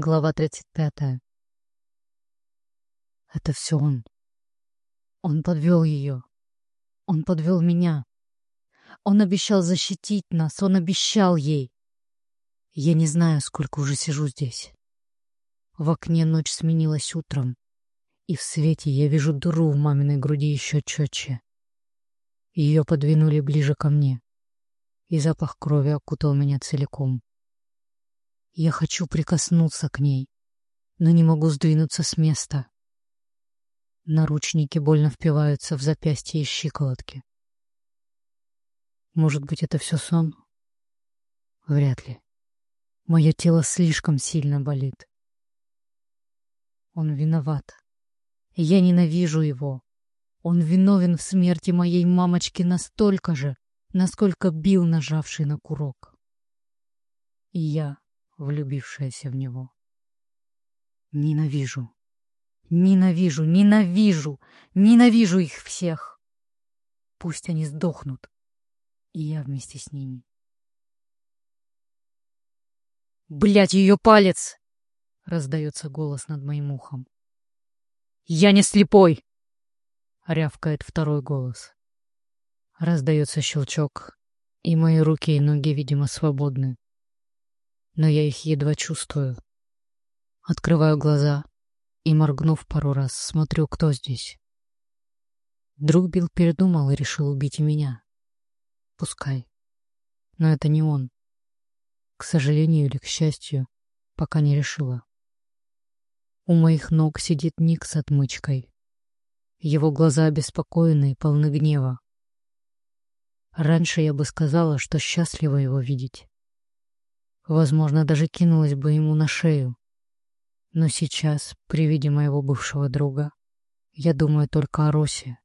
Глава 35. Это все он. Он подвел ее. Он подвел меня. Он обещал защитить нас. Он обещал ей. Я не знаю, сколько уже сижу здесь. В окне ночь сменилась утром, и в свете я вижу дыру в маминой груди еще четче. Ее подвинули ближе ко мне, и запах крови окутал меня целиком. Я хочу прикоснуться к ней, но не могу сдвинуться с места. Наручники больно впиваются в запястье и щиколотки. Может быть, это все сон? Вряд ли. Мое тело слишком сильно болит. Он виноват. Я ненавижу его. Он виновен в смерти моей мамочки настолько же, насколько бил нажавший на курок. И я влюбившаяся в него. Ненавижу. Ненавижу, ненавижу, ненавижу их всех. Пусть они сдохнут, и я вместе с ними. Блять, ее палец! Раздается голос над моим ухом. Я не слепой! Рявкает второй голос. Раздается щелчок, и мои руки и ноги, видимо, свободны но я их едва чувствую. Открываю глаза и, моргнув пару раз, смотрю, кто здесь. Друг Билл передумал и решил убить и меня. Пускай. Но это не он. К сожалению или к счастью, пока не решила. У моих ног сидит Ник с отмычкой. Его глаза обеспокоены и полны гнева. Раньше я бы сказала, что счастлива его видеть. Возможно, даже кинулась бы ему на шею. Но сейчас, при виде моего бывшего друга, я думаю только о Росе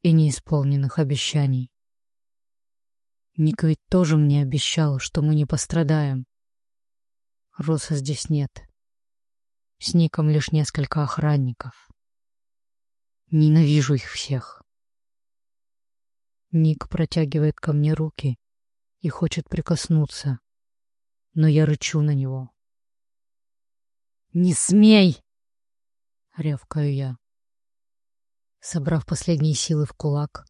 и неисполненных обещаний. Ник ведь тоже мне обещал, что мы не пострадаем. Роса здесь нет. С Ником лишь несколько охранников. Ненавижу их всех. Ник протягивает ко мне руки и хочет прикоснуться но я рычу на него. «Не смей!» — рявкаю я. Собрав последние силы в кулак,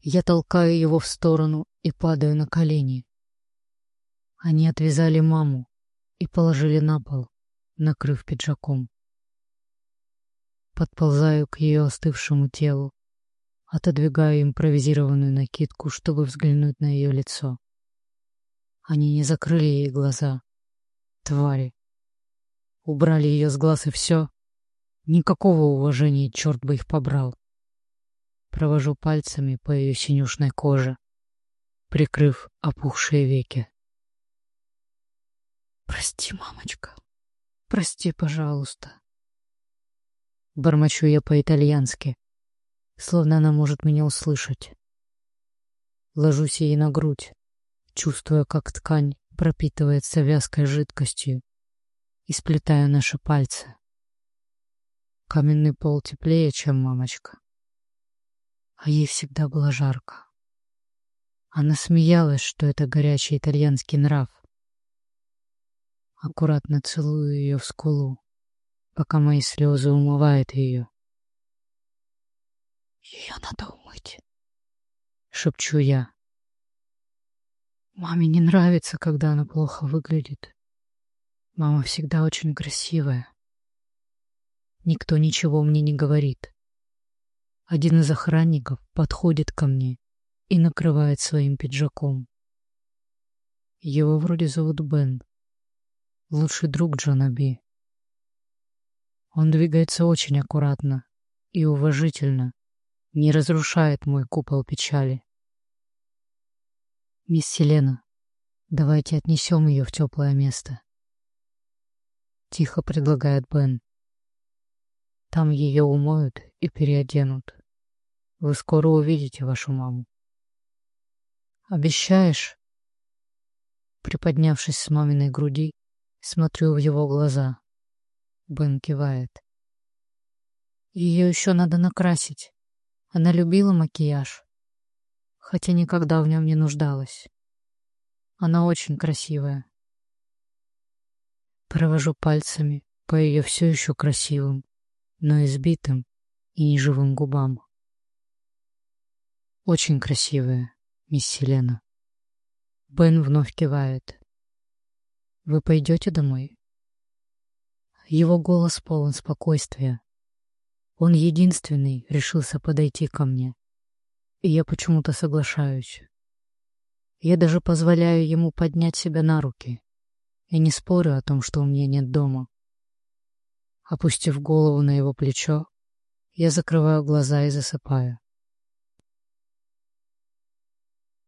я толкаю его в сторону и падаю на колени. Они отвязали маму и положили на пол, накрыв пиджаком. Подползаю к ее остывшему телу, отодвигаю импровизированную накидку, чтобы взглянуть на ее лицо. Они не закрыли ей глаза. Твари. Убрали ее с глаз и все. Никакого уважения, черт бы их побрал. Провожу пальцами по ее синюшной коже, прикрыв опухшие веки. «Прости, мамочка. Прости, пожалуйста». Бормочу я по-итальянски, словно она может меня услышать. Ложусь ей на грудь, чувствуя, как ткань пропитывается вязкой жидкостью, и сплетаю наши пальцы. Каменный пол теплее, чем мамочка. А ей всегда было жарко. Она смеялась, что это горячий итальянский нрав. Аккуратно целую ее в скулу, пока мои слезы умывают ее. «Ее надо умыть», — шепчу я. Маме не нравится, когда она плохо выглядит. Мама всегда очень красивая. Никто ничего мне не говорит. Один из охранников подходит ко мне и накрывает своим пиджаком. Его вроде зовут Бен. Лучший друг Джона Би. Он двигается очень аккуратно и уважительно, не разрушает мой купол печали. «Мисс Селена, давайте отнесем ее в теплое место», — тихо предлагает Бен. «Там ее умоют и переоденут. Вы скоро увидите вашу маму». «Обещаешь?» Приподнявшись с маминой груди, смотрю в его глаза. Бен кивает. Ее еще надо накрасить. Она любила макияж хотя никогда в нем не нуждалась. Она очень красивая. Провожу пальцами по ее все еще красивым, но избитым и неживым губам. Очень красивая, мисс Селена. Бен вновь кивает. Вы пойдете домой? Его голос полон спокойствия. Он единственный решился подойти ко мне. Я почему-то соглашаюсь. Я даже позволяю ему поднять себя на руки. И не спорю о том, что у меня нет дома. Опустив голову на его плечо, я закрываю глаза и засыпаю.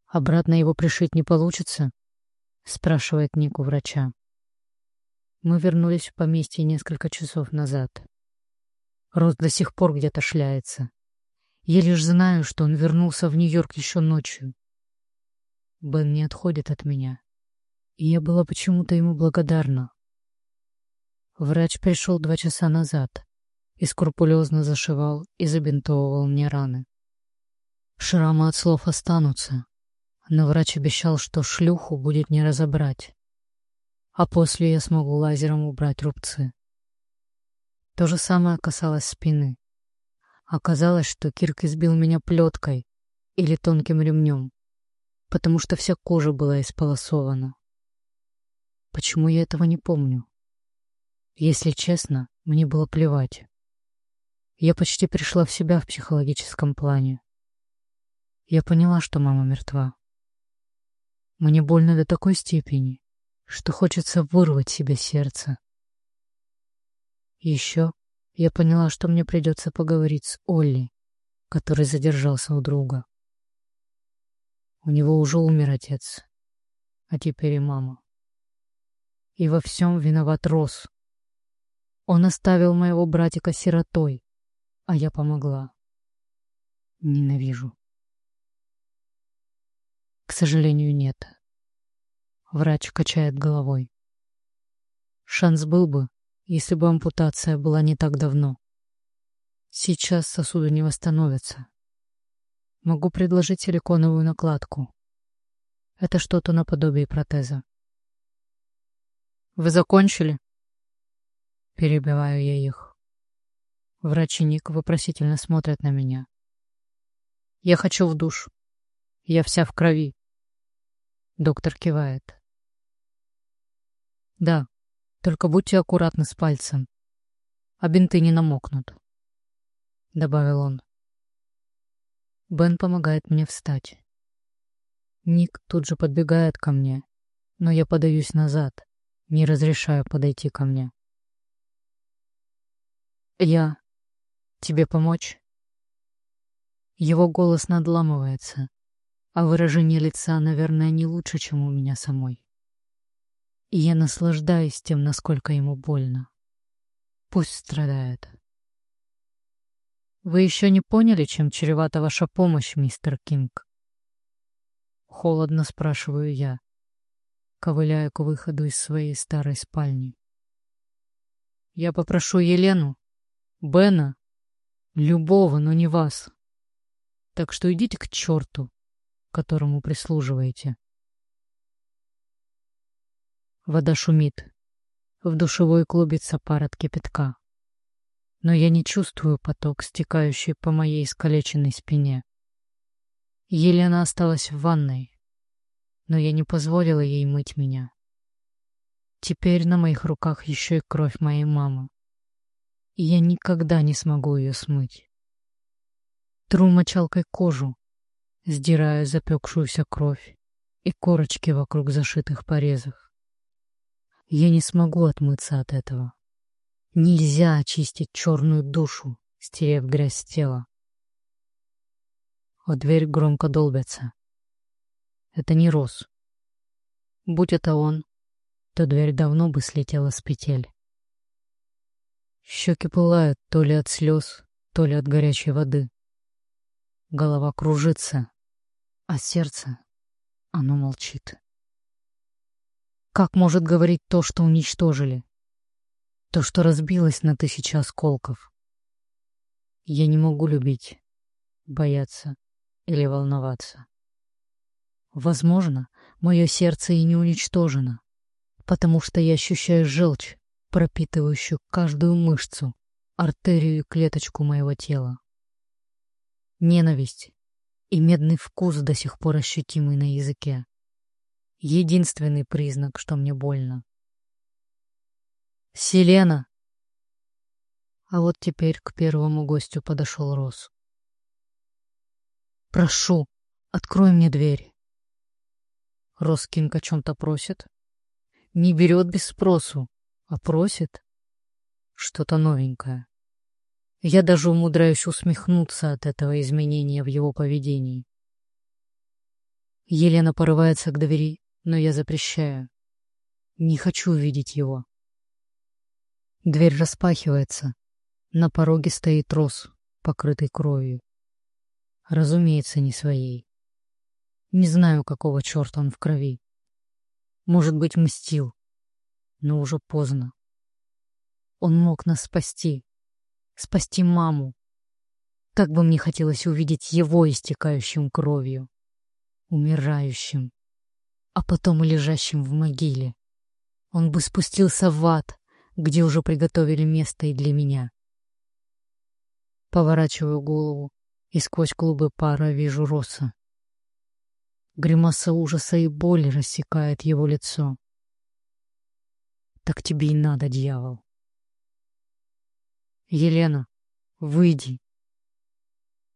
«Обратно его пришить не получится?» — спрашивает Ник у врача. Мы вернулись в поместье несколько часов назад. Рос до сих пор где-то шляется. Я лишь знаю, что он вернулся в Нью-Йорк еще ночью. Бен не отходит от меня, и я была почему-то ему благодарна. Врач пришел два часа назад и скрупулезно зашивал и забинтовывал мне раны. Шрамы от слов останутся, но врач обещал, что шлюху будет не разобрать, а после я смогу лазером убрать рубцы. То же самое касалось спины. Оказалось, что Кирк избил меня плеткой или тонким ремнем, потому что вся кожа была исполосована. Почему я этого не помню? Если честно, мне было плевать. Я почти пришла в себя в психологическом плане. Я поняла, что мама мертва. Мне больно до такой степени, что хочется вырвать себе сердце. Еще я поняла, что мне придется поговорить с Олли, который задержался у друга. У него уже умер отец, а теперь и мама. И во всем виноват Рос. Он оставил моего братика сиротой, а я помогла. Ненавижу. К сожалению, нет. Врач качает головой. Шанс был бы, если бы ампутация была не так давно. Сейчас сосуды не восстановятся. Могу предложить силиконовую накладку. Это что-то наподобие протеза. «Вы закончили?» Перебиваю я их. Врач и Ник вопросительно смотрят на меня. «Я хочу в душ. Я вся в крови». Доктор кивает. «Да, только будьте аккуратны с пальцем, а бинты не намокнут», — добавил он. Бен помогает мне встать. Ник тут же подбегает ко мне, но я подаюсь назад, не разрешаю подойти ко мне. «Я... тебе помочь?» Его голос надламывается, а выражение лица, наверное, не лучше, чем у меня самой. И я наслаждаюсь тем, насколько ему больно. Пусть страдает. Вы еще не поняли, чем чревата ваша помощь, мистер Кинг? Холодно спрашиваю я, ковыляя к выходу из своей старой спальни. Я попрошу Елену, Бена, любого, но не вас. Так что идите к черту, которому прислуживаете. Вода шумит. В душевой клубится пар от кипятка. Но я не чувствую поток, стекающий по моей искалеченной спине. Елена осталась в ванной, но я не позволила ей мыть меня. Теперь на моих руках еще и кровь моей мамы. И я никогда не смогу ее смыть. Тру мочалкой кожу, сдираю запекшуюся кровь и корочки вокруг зашитых порезах. Я не смогу отмыться от этого. Нельзя очистить черную душу, стерев грязь с тела. В дверь громко долбятся. Это не Рос. Будь это он, то дверь давно бы слетела с петель. Щеки пылают то ли от слез, то ли от горячей воды. Голова кружится, а сердце, оно молчит. Как может говорить то, что уничтожили? То, что разбилось на тысячи осколков. Я не могу любить, бояться или волноваться. Возможно, мое сердце и не уничтожено, потому что я ощущаю желчь, пропитывающую каждую мышцу, артерию и клеточку моего тела. Ненависть и медный вкус до сих пор ощутимый на языке. Единственный признак, что мне больно. «Селена!» А вот теперь к первому гостю подошел Рос. «Прошу, открой мне дверь». Роскинг о чем-то просит. Не берет без спросу, а просит что-то новенькое. Я даже умудряюсь усмехнуться от этого изменения в его поведении. Елена порывается к двери, но я запрещаю. Не хочу видеть его. Дверь распахивается. На пороге стоит Рос, покрытый кровью. Разумеется, не своей. Не знаю, какого черта он в крови. Может быть, мстил. Но уже поздно. Он мог нас спасти. Спасти маму. Как бы мне хотелось увидеть его истекающим кровью. Умирающим. А потом и лежащим в могиле. Он бы спустился в ад, где уже приготовили место и для меня. Поворачиваю голову и сквозь клубы пара вижу Роса. Гримаса ужаса и боли рассекает его лицо. Так тебе и надо, дьявол. Елена, выйди.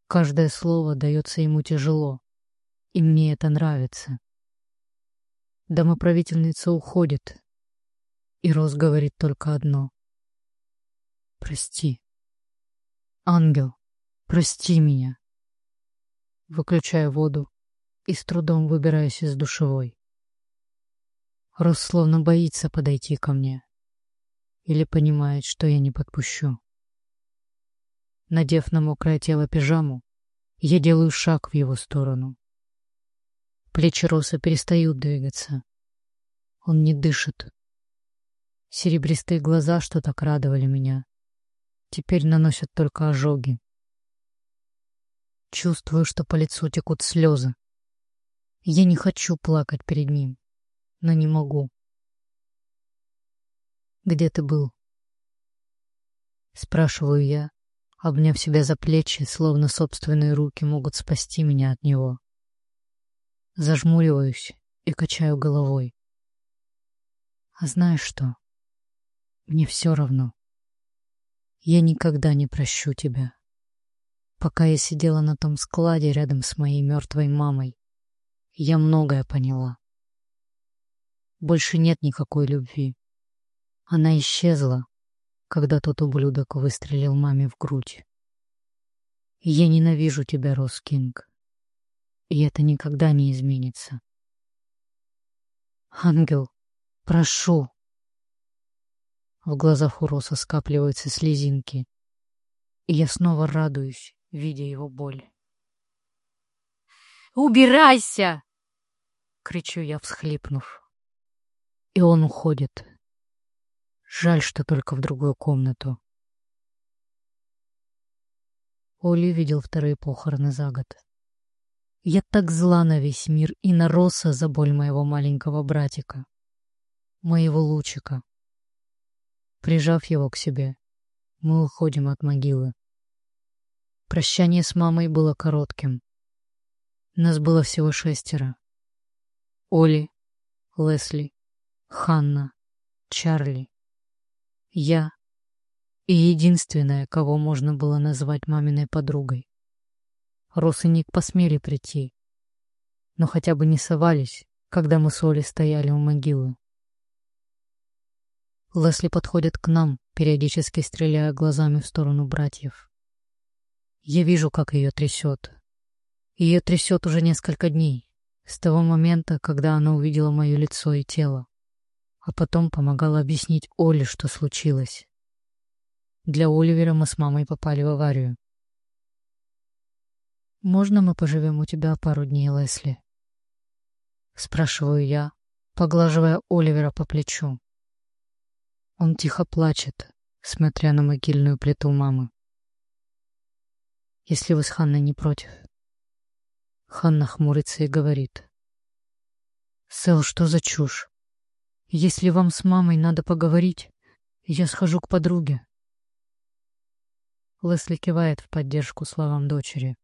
Каждое слово дается ему тяжело, и мне это нравится. Домоправительница уходит, и Рос говорит только одно. Прости. Ангел, прости меня. Выключаю воду и с трудом выбираюсь из душевой. Рос словно боится подойти ко мне. Или понимает, что я не подпущу. Надев на мокрое тело пижаму, я делаю шаг в его сторону. Плечи Роса перестают двигаться. Он не дышит. Серебристые глаза, что так радовали меня, теперь наносят только ожоги. Чувствую, что по лицу текут слезы. Я не хочу плакать перед ним, но не могу. «Где ты был?» Спрашиваю я, обняв себя за плечи, словно собственные руки могут спасти меня от него. Зажмуриваюсь и качаю головой. А знаешь что? Мне все равно. Я никогда не прощу тебя. Пока я сидела на том складе рядом с моей мертвой мамой, я многое поняла. Больше нет никакой любви. Она исчезла, когда тот ублюдок выстрелил маме в грудь. Я ненавижу тебя, Роскинг. И это никогда не изменится. Ангел, прошу, в глазах у Роса скапливаются слезинки. И я снова радуюсь, видя его боль. «Убирайся!» — кричу я, всхлипнув. И он уходит. Жаль, что только в другую комнату. Оли видел вторые похороны за год. Я так зла на весь мир и на Роса за боль моего маленького братика, моего лучика. Прижав его к себе, мы уходим от могилы. Прощание с мамой было коротким. Нас было всего шестеро. Оли, Лесли, Ханна, Чарли, я и единственная, кого можно было назвать маминой подругой. Рос и Ник посмели прийти, но хотя бы не совались, когда мы с Олей стояли у могилы. Лесли подходит к нам, периодически стреляя глазами в сторону братьев. Я вижу, как ее трясет. Ее трясет уже несколько дней, с того момента, когда она увидела мое лицо и тело, а потом помогала объяснить Оле, что случилось. Для Оливера мы с мамой попали в аварию. «Можно мы поживем у тебя пару дней, Лесли?» Спрашиваю я, поглаживая Оливера по плечу. Он тихо плачет, смотря на могильную плиту мамы. Если вы с Ханной не против. Ханна хмурится и говорит. Сэл, что за чушь? Если вам с мамой надо поговорить, я схожу к подруге. Лесли кивает в поддержку словам дочери.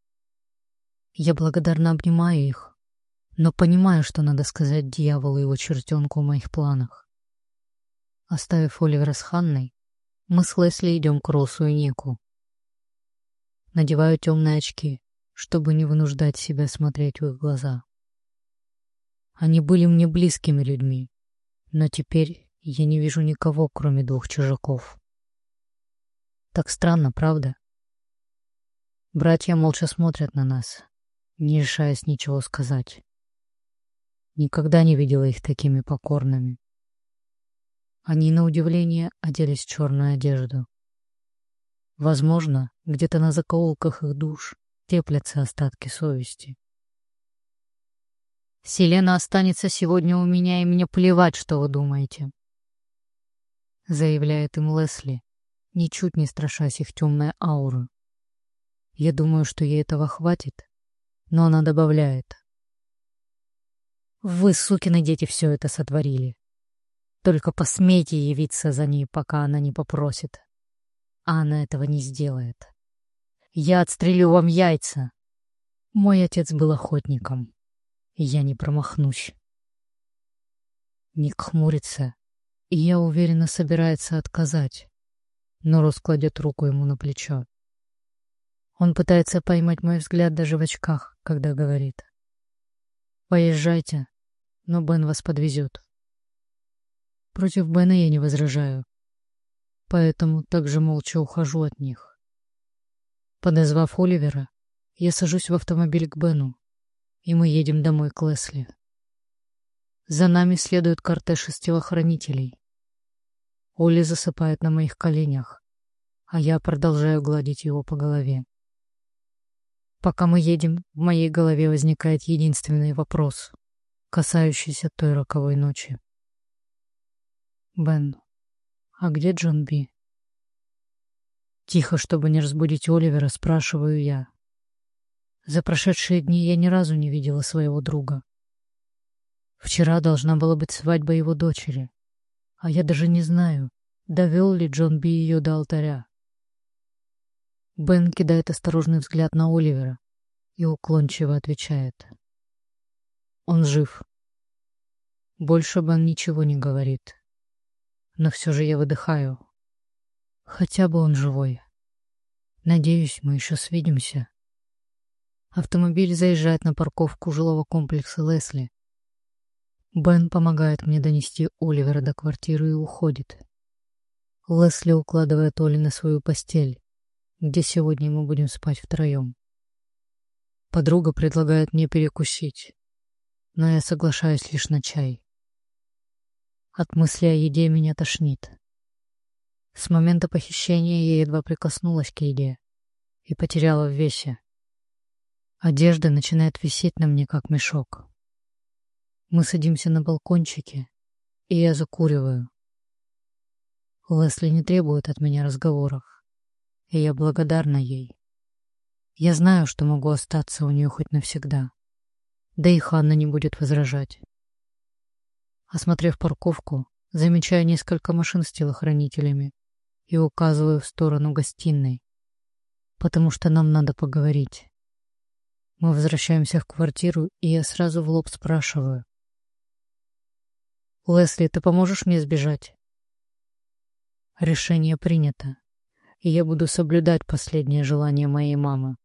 Я благодарно обнимаю их, но понимаю, что надо сказать дьяволу и его чертенку в моих планах. Оставив Оливера с Ханной, мы с Лесли идем к Росу и Нику. Надеваю темные очки, чтобы не вынуждать себя смотреть в их глаза. Они были мне близкими людьми, но теперь я не вижу никого, кроме двух чужаков. Так странно, правда? Братья молча смотрят на нас, не решаясь ничего сказать. Никогда не видела их такими покорными. Они, на удивление, оделись в черную одежду. Возможно, где-то на закоулках их душ теплятся остатки совести. Селена останется сегодня у меня, и мне плевать, что вы думаете. Заявляет им Лесли, ничуть не страшась их темной ауры. Я думаю, что ей этого хватит, но она добавляет. Вы, сукины дети, все это сотворили. Только посмейте явиться за ней, пока она не попросит. А она этого не сделает. Я отстрелю вам яйца. Мой отец был охотником. Я не промахнусь. Ник хмурится, и я уверенно собирается отказать, но Рос кладет руку ему на плечо. Он пытается поймать мой взгляд даже в очках, когда говорит. «Поезжайте, но Бен вас подвезет». Против Бена я не возражаю, поэтому также молча ухожу от них. Подозвав Оливера, я сажусь в автомобиль к Бену, и мы едем домой к Лесли. За нами следует кортеж из телохранителей. Оли засыпает на моих коленях, а я продолжаю гладить его по голове. Пока мы едем, в моей голове возникает единственный вопрос, касающийся той роковой ночи. Бен, а где Джон Би? Тихо, чтобы не разбудить Оливера, спрашиваю я. За прошедшие дни я ни разу не видела своего друга. Вчера должна была быть свадьба его дочери, а я даже не знаю, довел ли Джон Би ее до алтаря. Бен кидает осторожный взгляд на Оливера и уклончиво отвечает. Он жив. Больше Бен ничего не говорит. Но все же я выдыхаю. Хотя бы он живой. Надеюсь, мы еще свидимся. Автомобиль заезжает на парковку жилого комплекса Лесли. Бен помогает мне донести Оливера до квартиры и уходит. Лесли укладывает Оли на свою постель, где сегодня мы будем спать втроем. Подруга предлагает мне перекусить, но я соглашаюсь лишь на чай. От мысли о еде меня тошнит. С момента похищения я едва прикоснулась к еде и потеряла в весе. Одежда начинает висеть на мне, как мешок. Мы садимся на балкончике, и я закуриваю. Лесли не требует от меня разговоров, и я благодарна ей. Я знаю, что могу остаться у нее хоть навсегда. Да и Ханна не будет возражать. Осмотрев парковку, замечаю несколько машин с телохранителями и указываю в сторону гостиной, потому что нам надо поговорить. Мы возвращаемся в квартиру, и я сразу в лоб спрашиваю. «Лесли, ты поможешь мне сбежать?» Решение принято, и я буду соблюдать последнее желание моей мамы.